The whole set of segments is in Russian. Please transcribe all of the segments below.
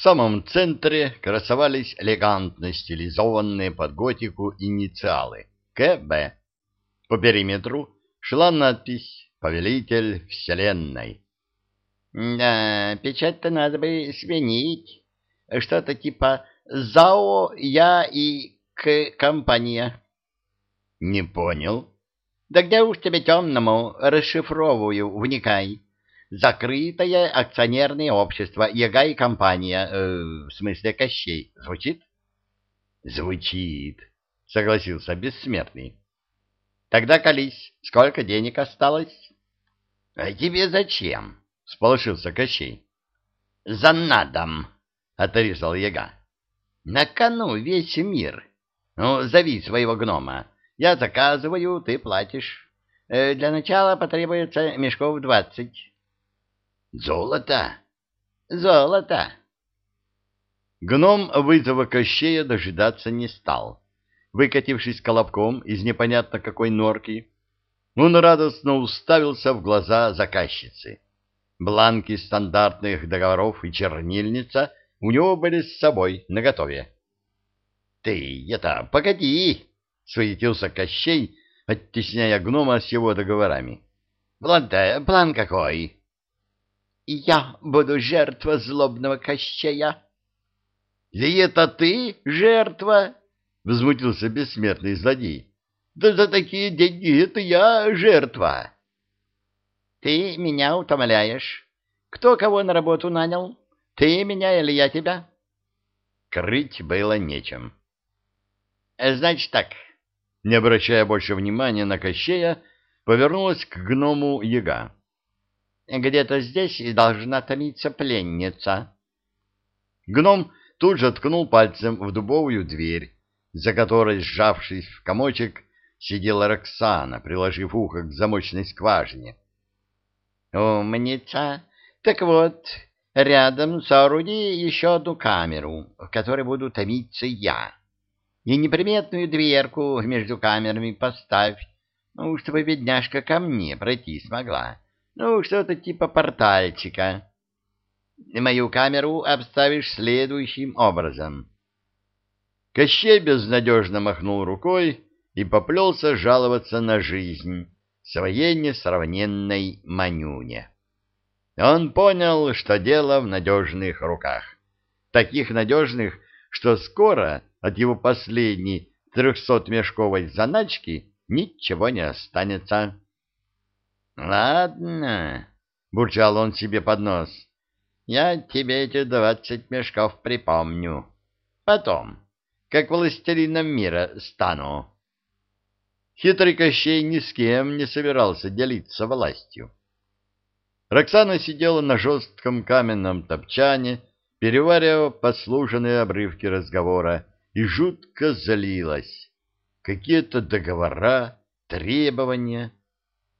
самом центре красовались элегантно стилизованные под готику инициалы КБ. По периметру шла надпись «Повелитель Вселенной». Да, печать-то надо бы сменить. Что-то типа «ЗАО, я и К компания». Не понял. Да где уж тебе темному, расшифровываю, вникай. Закрытое акционерное общество, яга и компания, э, в смысле Кощей, звучит? Звучит, согласился бессмертный. Тогда колись, сколько денег осталось? А тебе зачем? Сполошился Кощей. За надом, отрезал яга. На кону весь мир. Ну, зови своего гнома. Я заказываю, ты платишь. Э, для начала потребуется мешков двадцать. Золото? Золото. Гном вызова Кощея дожидаться не стал. Выкатившись колобком из непонятно какой норки, он радостно уставился в глаза заказчицы. Бланки стандартных договоров и чернильница у него были с собой наготове. — Ты это, погоди! — суетился Кощей, оттесняя гнома с его договорами. — План-то, план какой? — Я буду жертва злобного Кощея. — И это ты жертва? — возмутился бессмертный злодей. — Да за такие деньги это я жертва. — Ты меня утомляешь. Кто кого на работу нанял? Ты меня или я тебя? Крыть было нечем. Значит так, — не обращая больше внимания на Кощея, повернулась к гному яга. — Где-то здесь и должна томиться пленница. Гном тут же ткнул пальцем в дубовую дверь, за которой, сжавшись в комочек, сидела Роксана, приложив ухо к замочной скважине. — Умница! Так вот, рядом сооруди еще одну камеру, в которой буду томиться я. И неприметную дверку между камерами поставь, ну, чтобы бедняжка ко мне пройти смогла. Ну, что-то типа портальчика. Мою камеру обставишь следующим образом. Кощей безнадежно махнул рукой и поплелся жаловаться на жизнь своей несравненной Манюне. Он понял, что дело в надежных руках. Таких надежных, что скоро от его последней трехсотмешковой заначки ничего не останется. «Ладно», — бурчал он себе под нос, — «я тебе эти двадцать мешков припомню. Потом, как властелином мира стану». Хитрый Кощей ни с кем не собирался делиться властью. Роксана сидела на жестком каменном топчане, переваривая послуженные обрывки разговора, и жутко злилась. Какие-то договора, требования.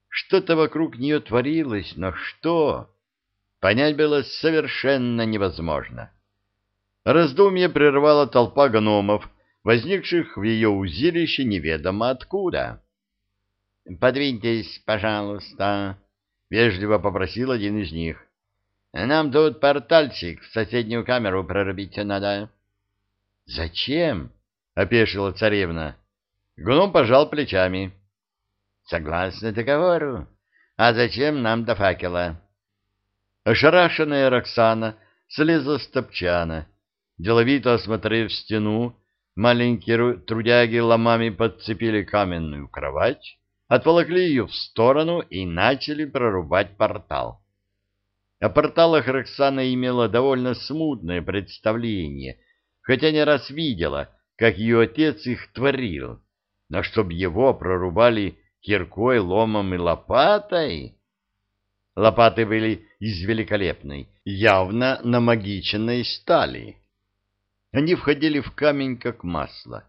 Что-то вокруг нее творилось, но что? Понять было совершенно невозможно. Раздумье прервала толпа гномов, возникших в ее узилище неведомо откуда. — Подвиньтесь, пожалуйста, — вежливо попросил один из них. — Нам тут портальчик в соседнюю камеру прорубить надо. — Зачем? — опешила царевна. Гном пожал плечами. — Согласно договору. А зачем нам до факела? Ошарашенная Роксана слезла с топчана. Деловито осмотрев стену, маленькие трудяги ломами подцепили каменную кровать, отволокли ее в сторону и начали прорубать портал. О порталах Роксана имела довольно смутное представление, хотя не раз видела, как ее отец их творил, но чтоб его прорубали киркой, ломом и лопатой... Лопаты были из великолепной, явно намагиченной стали. Они входили в камень, как масло.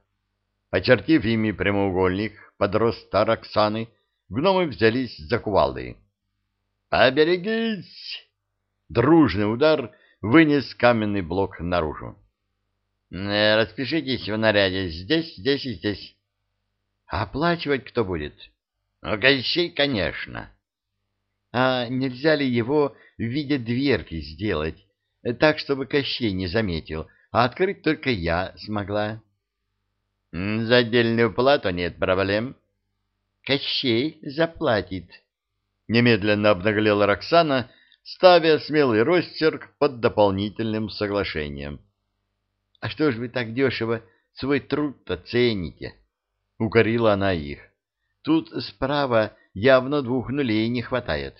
Очертив ими прямоугольник, под роста Роксаны, гномы взялись за кувалды. «Поберегись!» Дружный удар вынес каменный блок наружу. «Э, «Распишитесь в наряде здесь, здесь и здесь». «А оплачивать кто будет?» «Ну, Кощей, конечно». «А нельзя ли его в виде дверки сделать? так, чтобы Кощей не заметил, а открыть только я смогла. — За отдельную плату нет проблем. — Кощей заплатит. Немедленно обнаглела Роксана, ставя смелый росчерк под дополнительным соглашением. — А что ж вы так дешево свой труд-то цените? — укорила она их. — Тут справа явно двух нулей не хватает.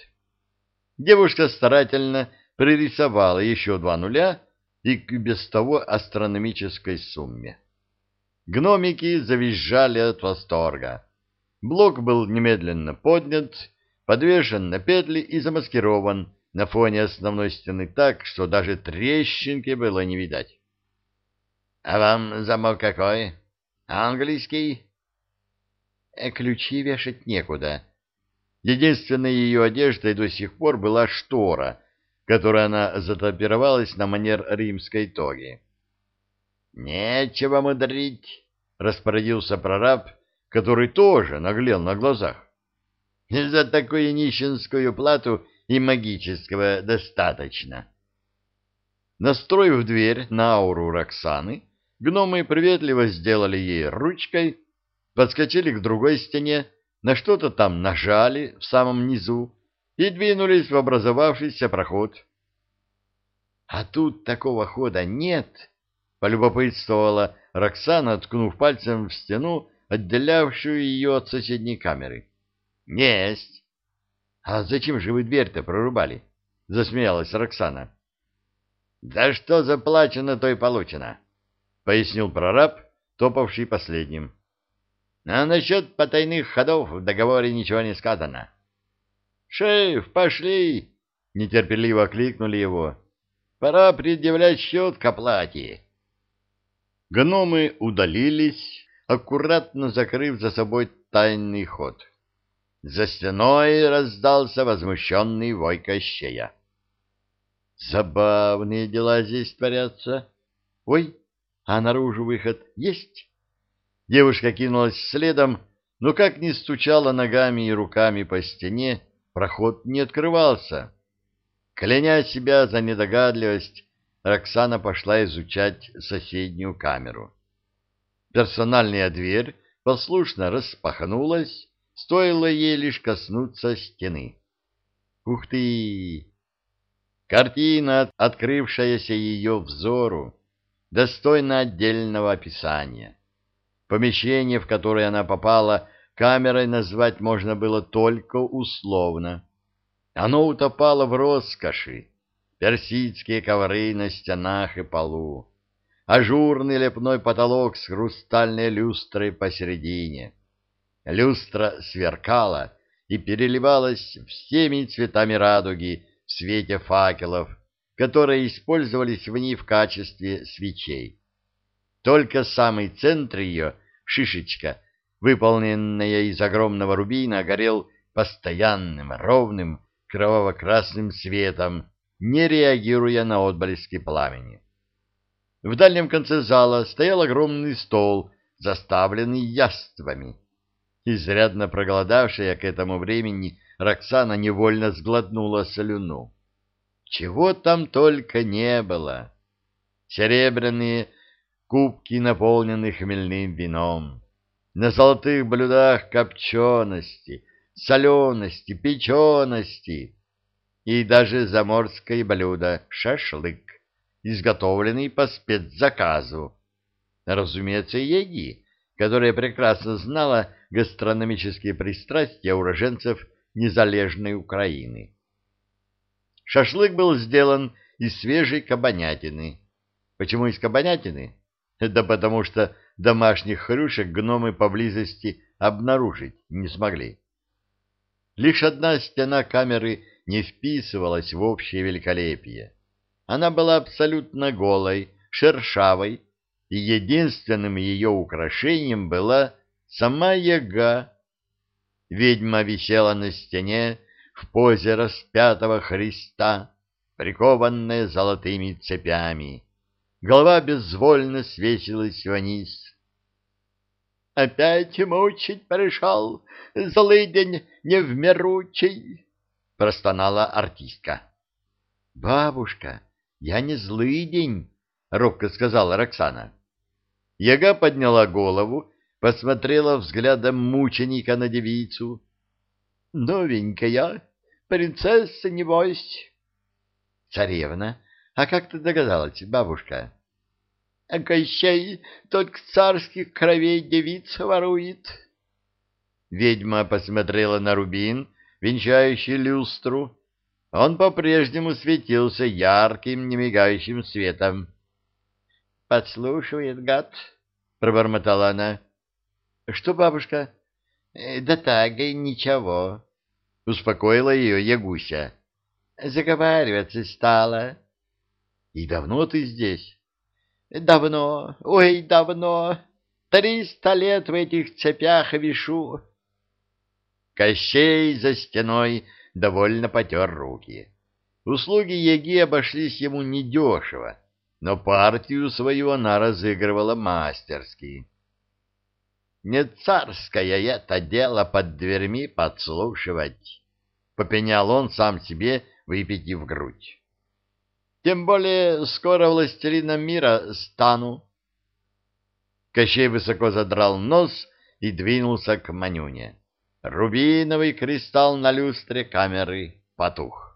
Девушка старательно пририсовала еще два нуля и к без того астрономической сумме. Гномики завизжали от восторга. Блок был немедленно поднят, подвешен на петли и замаскирован на фоне основной стены так, что даже трещинки было не видать. — А вам замок какой? Английский? Э, — Ключи вешать некуда. Единственной ее одеждой до сих пор была штора, которой она затапировалась на манер римской тоги. — Нечего мудрить, — распорядился прораб, который тоже наглел на глазах. — За такую нищенскую плату и магического достаточно. Настроив дверь на ауру Роксаны, гномы приветливо сделали ей ручкой, подскочили к другой стене, на что-то там нажали в самом низу и двинулись в образовавшийся проход. — А тут такого хода нет, — полюбопытствовала Роксана, ткнув пальцем в стену, отделявшую ее от соседней камеры. — Есть. — А зачем же вы дверь-то прорубали? — засмеялась Роксана. — Да что заплачено, то и получено, — пояснил прораб, топавший последним. — А насчет потайных ходов в договоре ничего не сказано. — Шеф, пошли! — нетерпеливо кликнули его. — Пора предъявлять счет к оплате. Гномы удалились, аккуратно закрыв за собой тайный ход. За стеной раздался возмущенный вой Кощея. Забавные дела здесь творятся. Ой, а наружу выход есть? Девушка кинулась следом, но как ни стучала ногами и руками по стене, проход не открывался. Кляня себя за недогадливость, Роксана пошла изучать соседнюю камеру. Персональная дверь послушно распахнулась, стоило ей лишь коснуться стены. Ух ты! Картина, открывшаяся ее взору, достойна отдельного описания. Помещение, в которое она попала, камерой назвать можно было только условно. Оно утопало в роскоши, персидские ковры на стенах и полу, ажурный лепной потолок с хрустальной люстрой посередине. Люстра сверкала и переливалась всеми цветами радуги в свете факелов, которые использовались в ней в качестве свечей. Только самый центр ее, шишечка, выполненная из огромного рубина, горел постоянным, ровным, кроваво-красным светом, не реагируя на отблески пламени. В дальнем конце зала стоял огромный стол, заставленный яствами. Изрядно проголодавшая к этому времени Роксана невольно сглотнула слюну. Чего там только не было! Серебряные кубки, наполненные хмельным вином, на золотых блюдах копчености, солености, печености и даже заморское блюдо — шашлык, изготовленный по спецзаказу. Разумеется, Еги, которая прекрасно знала гастрономические пристрастия уроженцев незалежной Украины. Шашлык был сделан из свежей кабанятины. Почему из кабанятины? Да потому что домашних хрюшек гномы поблизости обнаружить не смогли. Лишь одна стена камеры не вписывалась в общее великолепие. Она была абсолютно голой, шершавой, и единственным ее украшением была сама яга. Ведьма висела на стене в позе распятого Христа, прикованная золотыми цепями. Голова безвольно свесилась вниз. «Опять мучить пришел, злый день невмиручий!» — простонала артистка. «Бабушка, Я не злый день, — робко сказала Роксана. Яга подняла голову, посмотрела взглядом мученика на девицу. — Новенькая, принцесса, небось. — Царевна, а как ты догадалась, бабушка? — Кощей только царских кровей девиц ворует. Ведьма посмотрела на рубин, венчающий люстру. Он по-прежнему светился ярким, немигающим светом. — Подслушивает, гад, — пробормотала она. — Что, бабушка? — Да так, ничего, — успокоила ее Ягуся. — Заговариваться стала. — И давно ты здесь? — Давно, ой, давно. Триста лет в этих цепях вишу. Кощей за стеной довольно потер руки. Услуги Яги обошлись ему недешево, но партию свою она разыгрывала мастерски. «Не царское это дело под дверьми подслушивать», — попенял он сам себе, выпитив грудь. «Тем более скоро властелином мира стану». Кощей высоко задрал нос и двинулся к Манюне. Рубиновый кристалл на люстре камеры потух.